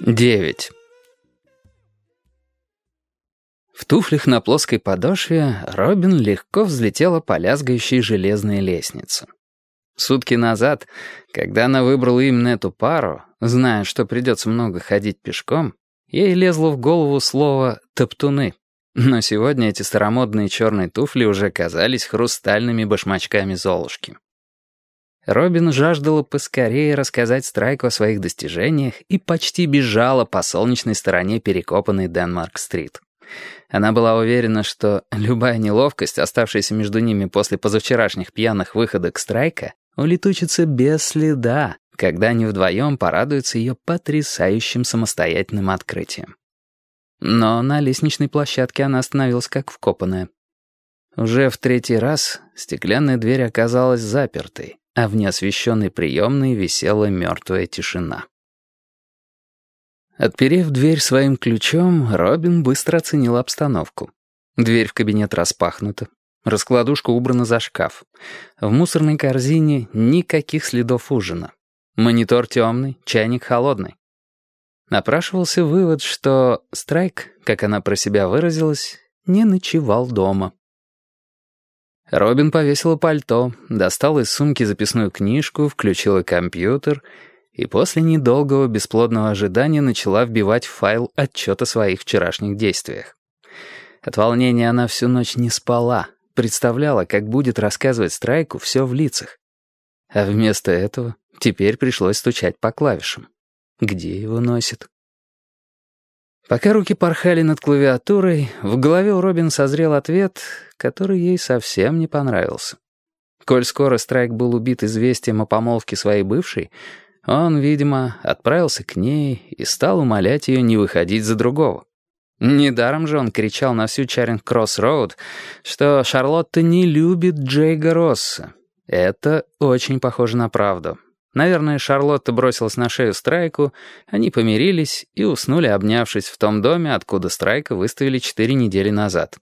Девять. В туфлях на плоской подошве Робин легко взлетела по лязгающей железной лестнице. Сутки назад, когда она выбрала именно эту пару, зная, что придется много ходить пешком, ей лезло в голову слово «топтуны». Но сегодня эти старомодные черные туфли уже казались хрустальными башмачками Золушки. Робин жаждала поскорее рассказать Страйку о своих достижениях и почти бежала по солнечной стороне перекопанной Денмарк-стрит. Она была уверена, что любая неловкость, оставшаяся между ними после позавчерашних пьяных выходок Страйка, улетучится без следа, когда они вдвоем порадуются ее потрясающим самостоятельным открытием. Но на лестничной площадке она остановилась как вкопанная. Уже в третий раз стеклянная дверь оказалась запертой, а в неосвещенной приемной висела мертвая тишина. Отперев дверь своим ключом, Робин быстро оценил обстановку. Дверь в кабинет распахнута, раскладушка убрана за шкаф. В мусорной корзине никаких следов ужина. Монитор темный, чайник холодный. Напрашивался вывод, что Страйк, как она про себя выразилась, не ночевал дома. Робин повесила пальто, достала из сумки записную книжку, включила компьютер и после недолгого бесплодного ожидания начала вбивать в файл отчет о своих вчерашних действиях. От волнения она всю ночь не спала, представляла, как будет рассказывать Страйку все в лицах. А вместо этого теперь пришлось стучать по клавишам. Где его носит? Пока руки порхали над клавиатурой, в голове у Робин созрел ответ, который ей совсем не понравился. Коль скоро Страйк был убит известием о помолвке своей бывшей, он, видимо, отправился к ней и стал умолять ее не выходить за другого. Недаром же он кричал на всю Чаринг-Кросс-Роуд, что Шарлотта не любит Джейга Росса. Это очень похоже на правду. Наверное, Шарлотта бросилась на шею Страйку, они помирились и уснули, обнявшись в том доме, откуда Страйка выставили четыре недели назад.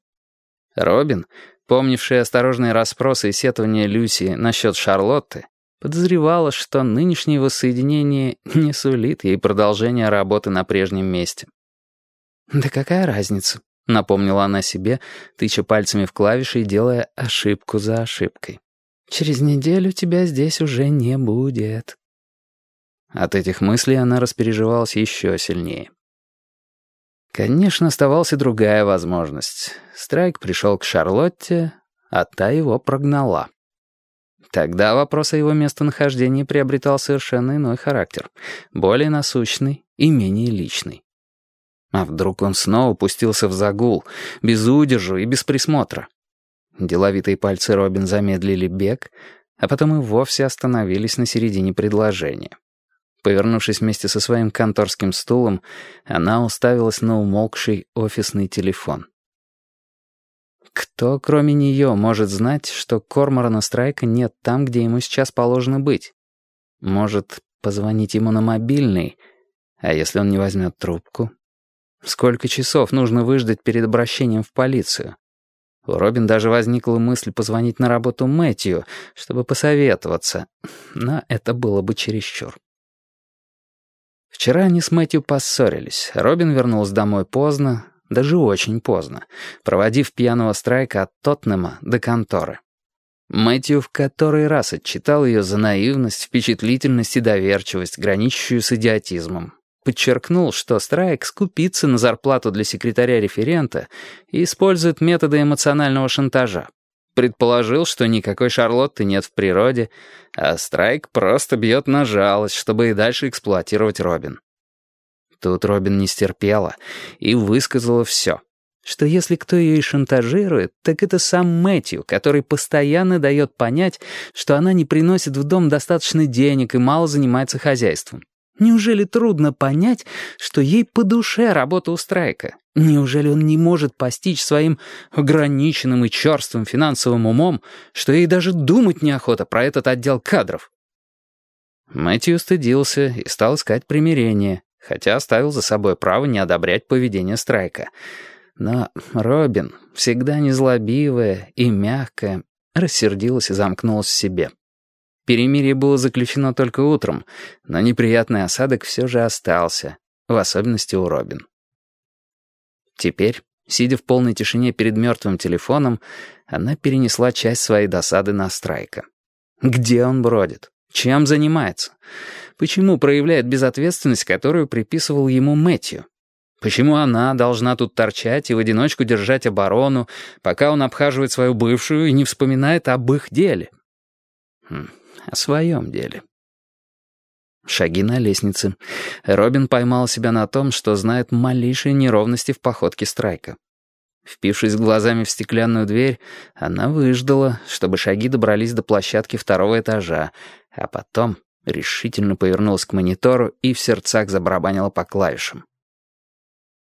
Робин, помнивший осторожные расспросы и сетования Люси насчет Шарлотты, подозревала, что нынешнее воссоединение не сулит ей продолжения работы на прежнем месте. «Да какая разница?» — напомнила она себе, тыча пальцами в клавиши и делая ошибку за ошибкой. Через неделю тебя здесь уже не будет». От этих мыслей она распереживалась еще сильнее. Конечно, оставалась и другая возможность. Страйк пришел к Шарлотте, а та его прогнала. Тогда вопрос о его местонахождении приобретал совершенно иной характер, более насущный и менее личный. А вдруг он снова пустился в загул, без удержу и без присмотра? Деловитые пальцы Робин замедлили бег, а потом и вовсе остановились на середине предложения. Повернувшись вместе со своим конторским стулом, она уставилась на умолкший офисный телефон. Кто, кроме нее, может знать, что Корморана Страйка нет там, где ему сейчас положено быть? Может, позвонить ему на мобильный? А если он не возьмет трубку? Сколько часов нужно выждать перед обращением в полицию? У Робин даже возникла мысль позвонить на работу Мэтью, чтобы посоветоваться, но это было бы чересчур. Вчера они с Мэтью поссорились. Робин вернулась домой поздно, даже очень поздно, проводив пьяного страйка от Тотнема до конторы. Мэтью в который раз отчитал ее за наивность, впечатлительность и доверчивость, граничащую с идиотизмом, подчеркнул, что Страйк скупится на зарплату для секретаря-референта и использует методы эмоционального шантажа. Предположил, что никакой Шарлотты нет в природе, а Страйк просто бьет на жалость, чтобы и дальше эксплуатировать Робин. Тут Робин не стерпела и высказала все. Что если кто ее и шантажирует, так это сам Мэтью, который постоянно дает понять, что она не приносит в дом достаточно денег и мало занимается хозяйством. Неужели трудно понять, что ей по душе работа у Страйка? Неужели он не может постичь своим ограниченным и черствым финансовым умом, что ей даже думать неохота про этот отдел кадров? Мэтью стыдился и стал искать примирение, хотя оставил за собой право не одобрять поведение Страйка. Но Робин, всегда незлобивая и мягкая, рассердилась и замкнулась в себе. Перемирие было заключено только утром, но неприятный осадок все же остался, в особенности у Робин. Теперь, сидя в полной тишине перед мертвым телефоном, она перенесла часть своей досады на Страйка. Где он бродит? Чем занимается? Почему проявляет безответственность, которую приписывал ему Мэтью? Почему она должна тут торчать и в одиночку держать оборону, пока он обхаживает свою бывшую и не вспоминает об их деле? Хм, о своем деле. Шаги на лестнице. Робин поймал себя на том, что знает малейшие неровности в походке Страйка. Впившись глазами в стеклянную дверь, она выждала, чтобы шаги добрались до площадки второго этажа, а потом решительно повернулась к монитору и в сердцах забарабанила по клавишам.